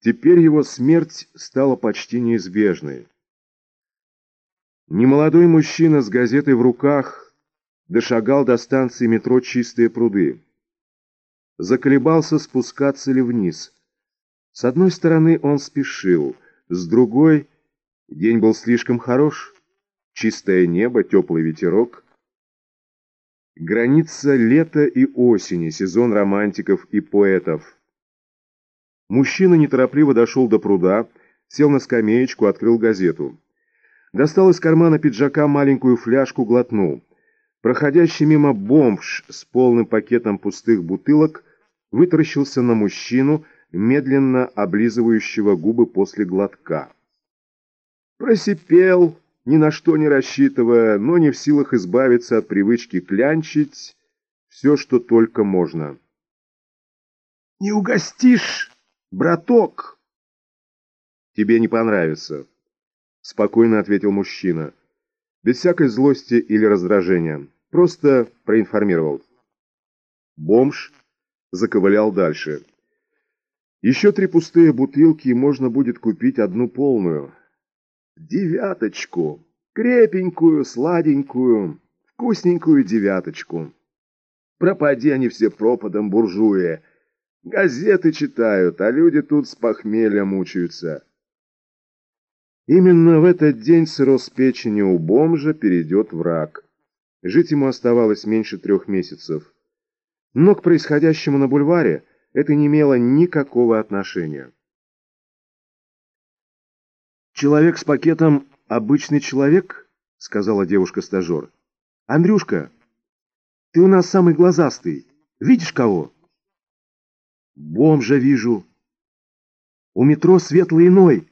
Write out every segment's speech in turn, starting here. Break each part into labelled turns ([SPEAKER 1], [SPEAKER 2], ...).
[SPEAKER 1] Теперь его смерть стала почти неизбежной. Немолодой мужчина с газетой в руках дошагал до станции метро «Чистые пруды». Заколебался, спускаться ли вниз. С одной стороны он спешил, с другой день был слишком хорош. Чистое небо, теплый ветерок. Граница лета и осени, сезон романтиков и поэтов. Мужчина неторопливо дошел до пруда, сел на скамеечку, открыл газету. Достал из кармана пиджака маленькую фляжку, глотнул. Проходящий мимо бомж с полным пакетом пустых бутылок вытаращился на мужчину, медленно облизывающего губы после глотка. Просипел, ни на что не рассчитывая, но не в силах избавиться от привычки клянчить все, что только можно. «Не угостишь, браток!» «Тебе не понравится», — спокойно ответил мужчина, без всякой злости или раздражения, просто проинформировал. Бомж заковылял дальше. Еще три пустые бутылки, и можно будет купить одну полную. Девяточку. Крепенькую, сладенькую, вкусненькую девяточку. Пропади они все пропадом, буржуи. Газеты читают, а люди тут с похмелья мучаются. Именно в этот день цирроз печени у бомжа перейдет в рак. Жить ему оставалось меньше трех месяцев. Но к происходящему на бульваре это не имело никакого отношения. «Человек с пакетом — обычный человек?» — сказала девушка-стажер. «Андрюшка, ты у нас самый глазастый. Видишь кого?» «Бомжа вижу». «У метро светлый иной».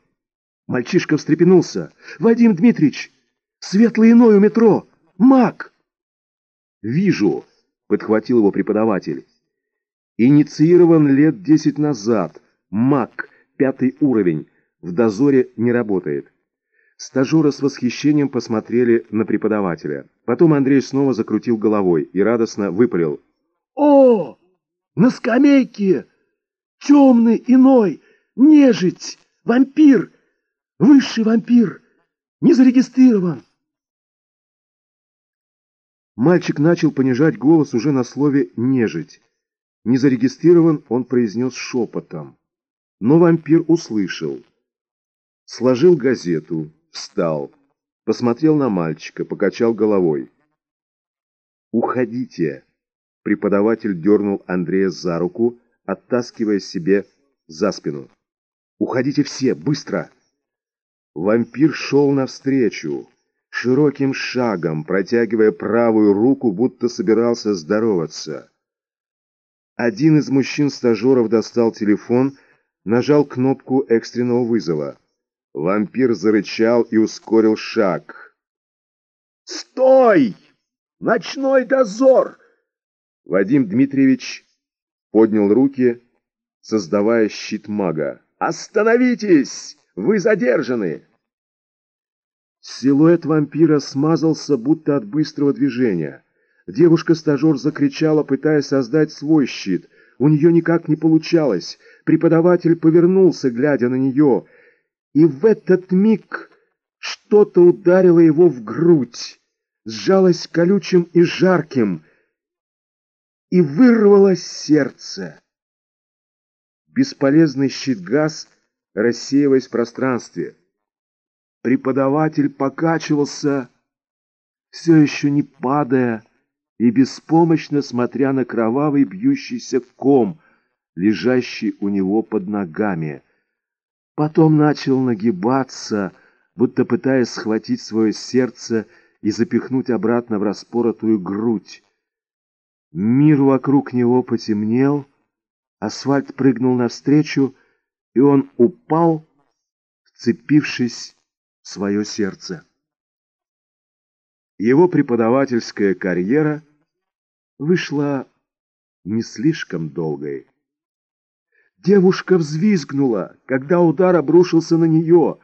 [SPEAKER 1] Мальчишка встрепенулся. «Вадим Дмитриевич, светлый иной у метро! Маг!» «Вижу», — подхватил его преподаватель. «Инициирован лет десять назад. Маг, пятый уровень в дозоре не работает. Стажеры с восхищением посмотрели на преподавателя. Потом Андрей снова закрутил головой и радостно выпалил. «О, на скамейке! Темный, иной, нежить, вампир, высший вампир, не зарегистрирован!» Мальчик начал понижать голос уже на слове «нежить». Не зарегистрирован, он произнес шепотом. Но вампир услышал сложил газету, встал, посмотрел на мальчика, покачал головой. «Уходите!» Преподаватель дернул Андрея за руку, оттаскивая себе за спину. «Уходите все, быстро!» Вампир шел навстречу, широким шагом, протягивая правую руку, будто собирался здороваться. Один из мужчин-стажеров достал телефон, нажал кнопку экстренного вызова. Вампир зарычал и ускорил шаг. «Стой! Ночной дозор!» Вадим Дмитриевич поднял руки, создавая щит мага. «Остановитесь! Вы задержаны!» Силуэт вампира смазался, будто от быстрого движения. Девушка-стажер закричала, пытаясь создать свой щит. У нее никак не получалось. Преподаватель повернулся, глядя на нее — и в этот миг что-то ударило его в грудь, сжалось колючим и жарким, и вырвалось сердце. Бесполезный щит-газ, рассеиваясь в пространстве. Преподаватель покачивался, все еще не падая, и беспомощно смотря на кровавый бьющийся ком, лежащий у него под ногами. Потом начал нагибаться, будто пытаясь схватить свое сердце и запихнуть обратно в распоротую грудь. Мир вокруг него потемнел, асфальт прыгнул навстречу, и он упал, вцепившись в свое сердце. Его преподавательская карьера вышла не слишком долгой. Девушка взвизгнула, когда удар обрушился на нее.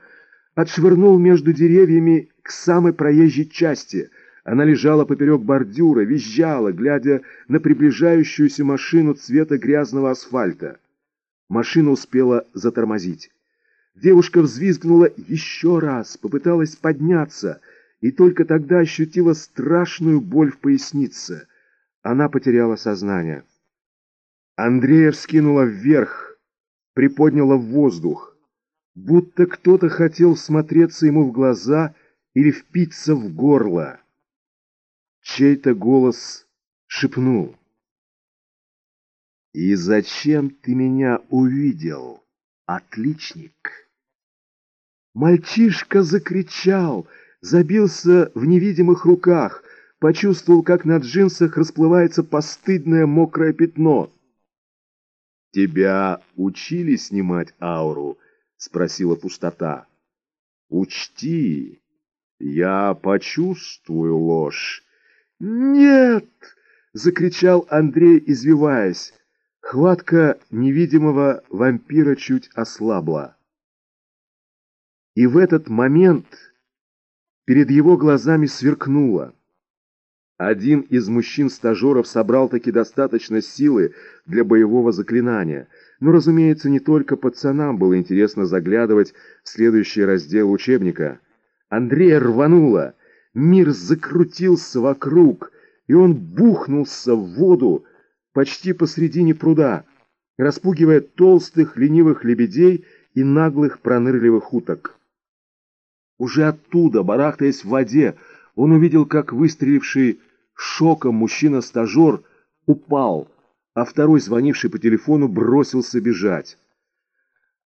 [SPEAKER 1] Отшвырнул между деревьями к самой проезжей части. Она лежала поперек бордюра, визжала, глядя на приближающуюся машину цвета грязного асфальта. Машина успела затормозить. Девушка взвизгнула еще раз, попыталась подняться, и только тогда ощутила страшную боль в пояснице. Она потеряла сознание. Андрея вскинула вверх, приподняла в воздух, будто кто-то хотел смотреться ему в глаза или впиться в горло. Чей-то голос шепнул. «И зачем ты меня увидел, отличник?» Мальчишка закричал, забился в невидимых руках, почувствовал, как на джинсах расплывается постыдное мокрое пятно. «Тебя учили снимать ауру?» — спросила пустота. «Учти, я почувствую ложь». «Нет!» — закричал Андрей, извиваясь. Хватка невидимого вампира чуть ослабла. И в этот момент перед его глазами сверкнуло. Один из мужчин-стажеров собрал таки достаточно силы для боевого заклинания. Но, разумеется, не только пацанам было интересно заглядывать в следующий раздел учебника. Андрея рвануло, мир закрутился вокруг, и он бухнулся в воду почти посредине пруда, распугивая толстых ленивых лебедей и наглых пронырливых уток. Уже оттуда, барахтаясь в воде, он увидел, как выстреливший шоком мужчина-стажер упал, а второй, звонивший по телефону, бросился бежать.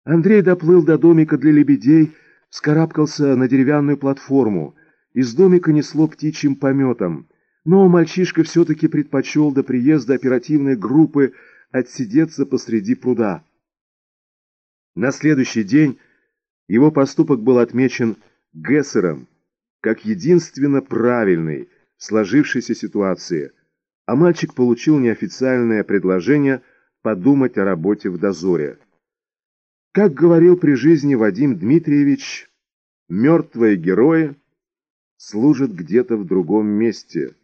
[SPEAKER 1] Андрей доплыл до домика для лебедей, вскарабкался на деревянную платформу. Из домика несло птичьим пометом, но мальчишка все-таки предпочел до приезда оперативной группы отсидеться посреди пруда. На следующий день его поступок был отмечен Гессером как единственно правильный в сложившейся ситуации, а мальчик получил неофициальное предложение подумать о работе в дозоре. Как говорил при жизни Вадим Дмитриевич, мертвые герои служат где-то в другом месте.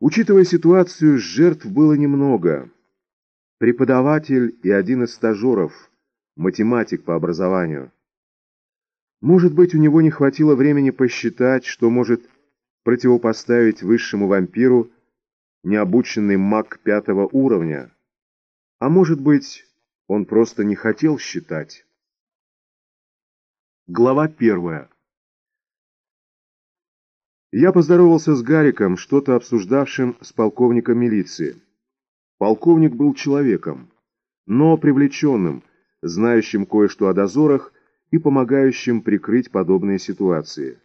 [SPEAKER 1] Учитывая ситуацию, жертв было немного. Преподаватель и один из стажеров, математик по образованию. Может быть, у него не хватило времени посчитать, что может противопоставить высшему вампиру необученный маг пятого уровня. А может быть, он просто не хотел считать. Глава первая. Я поздоровался с Гариком, что-то обсуждавшим с полковником милиции. Полковник был человеком, но привлеченным, знающим кое-что о дозорах и помогающим прикрыть подобные ситуации.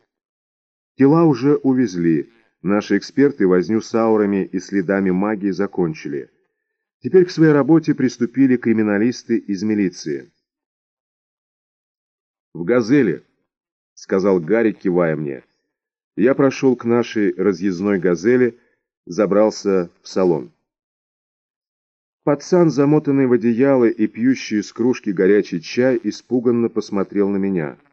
[SPEAKER 1] Тела уже увезли, наши эксперты возню с аурами и следами магии закончили. Теперь к своей работе приступили криминалисты из милиции. «В «Газели», — сказал Гарри, кивая мне. Я прошел к нашей разъездной «Газели», забрался в салон. Пацан, замотанный в одеяло и пьющий из кружки горячий чай, испуганно посмотрел на меня —